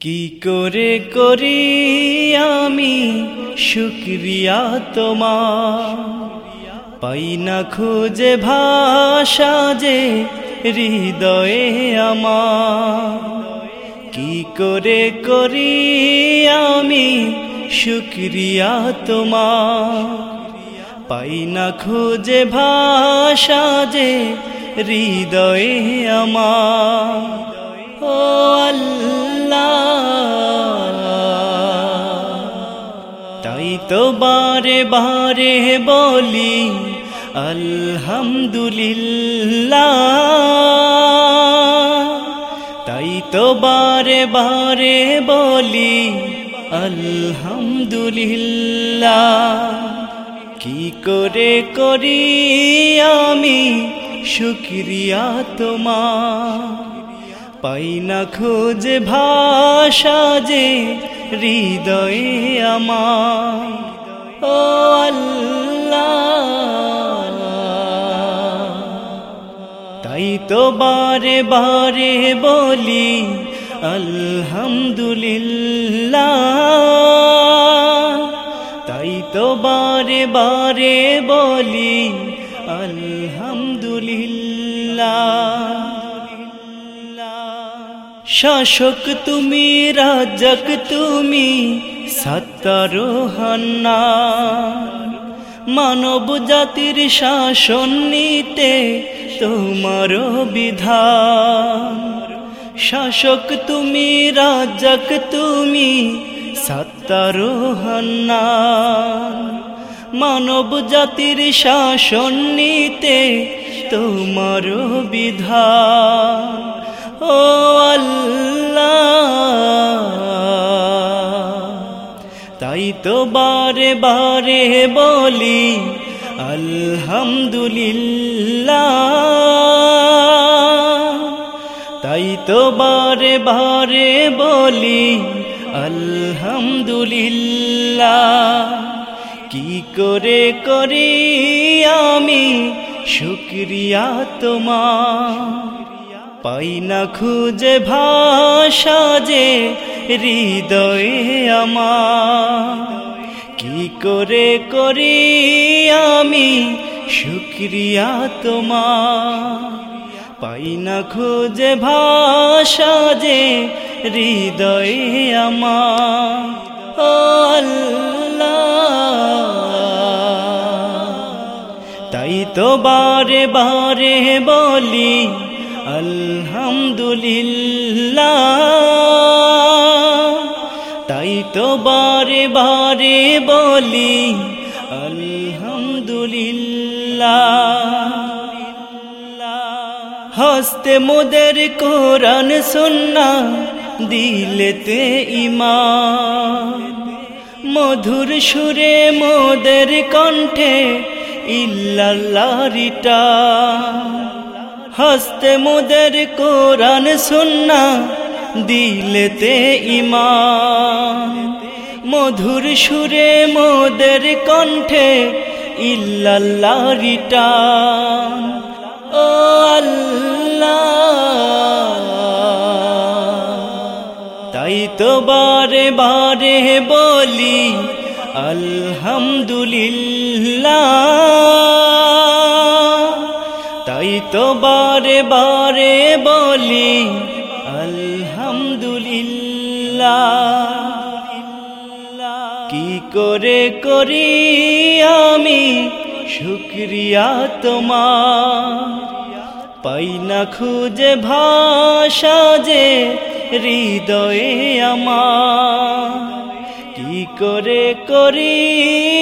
কি করে করি আমি? শুক্রিয়া তোমার। পাই না খুঁজে ভাষা যে হৃদয়ে আমার। কি করে করি আমি? শুক্রিয়া তোমার। পাই না খুঁজে ভাষা যে হৃদয়ে আমার। ও আল্লাহ। তাই তো বারে বারে বলি, আলহামদুলিল্লাহ। তাই তো বারে বারে বলি, আলহামদুলিল্লাহ। কি করে করি আমি, শুক্রিয়া তোমার। পাই না খোঁজে ভাষা যে হৃদয়ে আমার আল্লাহ। তাই তো বারে বারে বলি, আলহামদুলিল্লাহ। তাই তো বারে বারে বলি, আলহামদুলিল্লাহ। শাসক তুমি, রাজক তুমি সত্তারোহান্না মানব জাতির শাসন নিতে তোমার বিধান। শাসক তুমি, রাজক তুমি সত্তারোহান্না মানব জাতির শাসন নিতে তোমার বিধান। ও তাই তো বারে বারে বলি, আলহামদুলিল্লাহ। তাই তো বারে বারে বলি, আলহামদুলিল্লাহ। কি করে করি আমি, শুক্রিয়া তোমার। পাই না খুঁজে ভাষা যে হৃদয়ে আমার। কি করে করি আমি শুক্রিয়া তোমার? পাই না খুঁজে ভাষা যে হৃদয়ে আমার। আল্লাহ। তাই তো বারে বারে বলি আলহামদুলিল্লাহ। তাই তো বারে বারে বলি, আলহামদুলিল্লাহ। হস্তে মোদের কোরআন সুন্না, দিলেতে ইমান মধুর সুরে মোদের কণ্ঠে ইল্লাল্লাহরিটা হস্তে মোদের কোরআন সুন্না, দিলেতে ইমান মধুর সুরে মোদের কণ্ঠে ইল্লাল্লাহরিটা ও আল্লাহ। তাই তো বারে বারে বলি, আলহামদুলিল্লাহ। তাই তো বারে বারে বলি, আলহামদুলিল্লাহ। কি করে করি আমি? শুক্রিয়া তোমার। পাই না খুঁজে ভাষা যে হৃদয়ে আমার। কি করে করি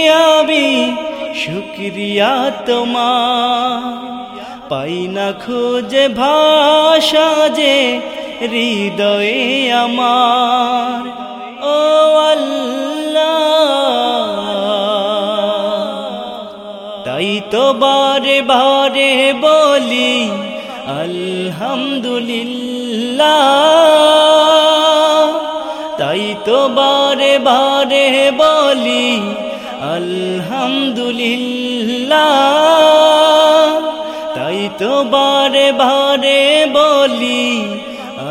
আমি? শুক্রিয়া তোমার। পাই না খুঁজে ভাষা যে হৃদয়ে আমার। ও তাই তো বারে বারে বলি, আলহামদুলিল্লাহ। তাই তো বারে বারে বলি, আলহামদুলিল্লাহ। তো বারে বারে বলি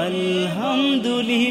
আলহামদুলিল্লাহ।